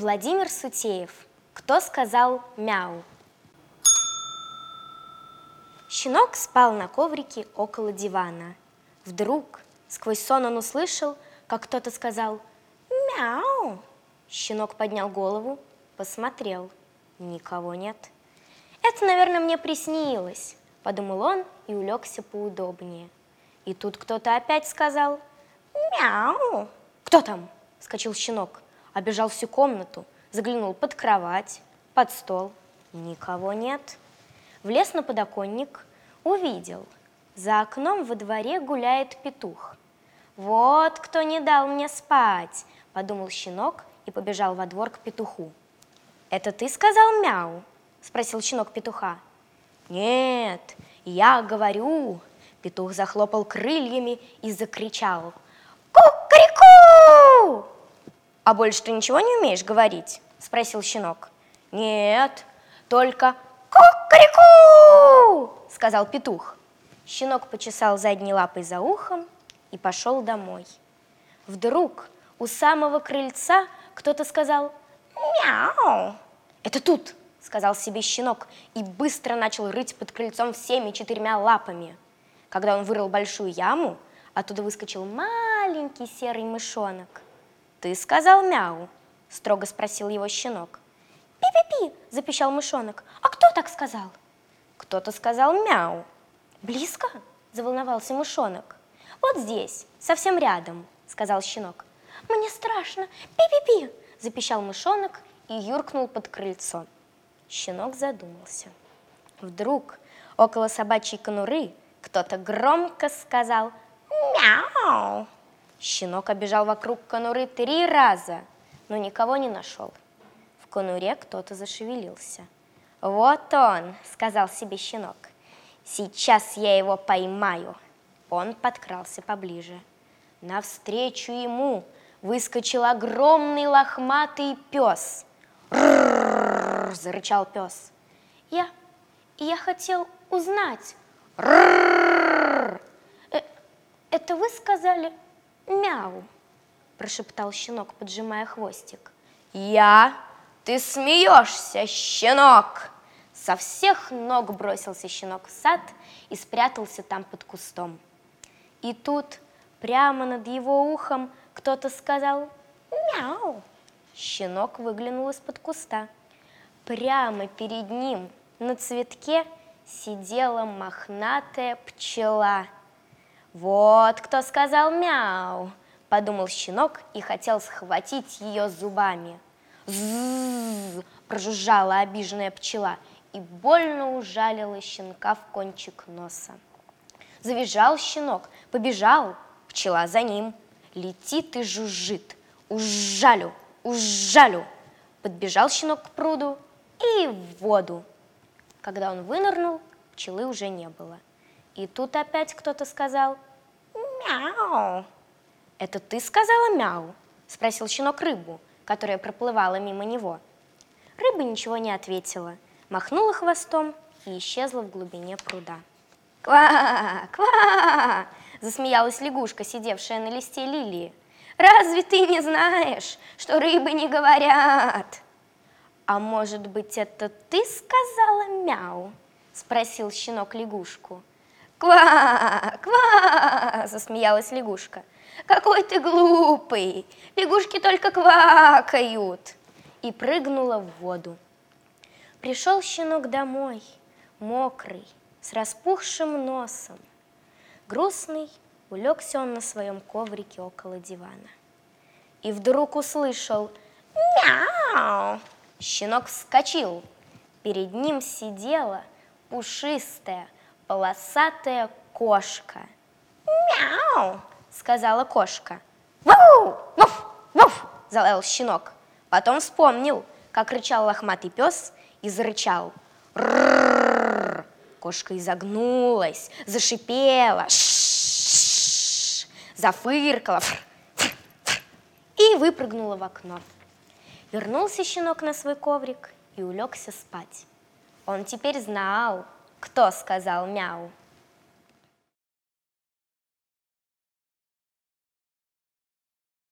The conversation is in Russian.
Владимир Сутеев. Кто сказал мяу? Щенок спал на коврике около дивана. Вдруг, сквозь сон он услышал, как кто-то сказал «Мяу!». Щенок поднял голову, посмотрел. Никого нет. «Это, наверное, мне приснилось», — подумал он и улегся поудобнее. И тут кто-то опять сказал «Мяу!». «Кто там?» — скочил щенок, обежал всю комнату, заглянул под кровать, под стол. Никого нет. Влез на подоконник, увидел. За окном во дворе гуляет петух. «Вот кто не дал мне спать!» – подумал щенок и побежал во двор к петуху. «Это ты сказал мяу?» – спросил щенок петуха. «Нет, я говорю!» Петух захлопал крыльями и закричал. «Ку-ку-ку!» «А больше ты ничего не умеешь говорить?» – спросил щенок. «Нет, только «Ку-ку-ку!» – сказал петух. Щенок почесал задней лапой за ухом и пошел домой. Вдруг у самого крыльца кто-то сказал «Мяу!» «Это тут!» – сказал себе щенок и быстро начал рыть под крыльцом всеми четырьмя лапами. Когда он вырыл большую яму, оттуда выскочил маленький серый мышонок. «Ты сказал мяу?» – строго спросил его щенок. «Пи-пи-пи!» – запищал мышонок. «А кто так сказал?» Кто-то сказал «мяу». «Близко?» – заволновался мышонок. «Вот здесь, совсем рядом», – сказал щенок. «Мне страшно! Пи-пи-пи!» – запищал мышонок и юркнул под крыльцо. Щенок задумался. Вдруг около собачьей конуры кто-то громко сказал «Мяу!». Щенок обежал вокруг конуры три раза, но никого не нашел конуре кто-то зашевелился. «Вот он!» — сказал себе щенок. «Сейчас я его поймаю!» Он подкрался поближе. Навстречу ему выскочил огромный лохматый пес. «Рррррр!» — зарычал пес. «Я... я хотел узнать...» «Рррррр!» э, «Это вы сказали мяу?» — прошептал щенок, поджимая хвостик. «Я ты смеешься, щенок!» Со всех ног бросился щенок в сад и спрятался там под кустом. И тут прямо над его ухом кто-то сказал «Мяу!». Щенок выглянул из-под куста. Прямо перед ним на цветке сидела мохнатая пчела. «Вот кто сказал мяу!» – подумал щенок и хотел схватить ее зубами – Зззз, прожужжала обиженная пчела и больно ужалила щенка в кончик носа. Завизжал щенок, побежал, пчела за ним. Летит и жужжит. Ужалю, ужалю. Подбежал щенок к пруду и в воду. Когда он вынырнул, пчелы уже не было. И тут опять кто-то сказал «Мяу». «Это ты сказала мяу?» – спросил щенок рыбу которая проплывала мимо него. Рыба ничего не ответила, махнула хвостом и исчезла в глубине пруда. «Ква! Ква!» – засмеялась лягушка, сидевшая на листе лилии. «Разве ты не знаешь, что рыбы не говорят?» «А может быть, это ты сказала мяу?» – спросил щенок лягушку. «Ква! Ква!» – засмеялась лягушка. Какой ты глупый! Лягушки только квакают!» И прыгнула в воду. Пришел щенок домой, мокрый, с распухшим носом. Грустный, улегся он на своем коврике около дивана. И вдруг услышал «Мяу!». Щенок вскочил. Перед ним сидела пушистая, полосатая кошка. «Мяу!» сказала кошка. «Вау! Вуф! Вуф!» – залаял щенок. Потом вспомнил, как рычал лохматый пес и зарычал. Рррррр! Кошка изогнулась, зашипела, ш зафыркала и выпрыгнула в окно. Вернулся щенок на свой коврик и улегся спать. Он теперь знал, кто сказал мяу.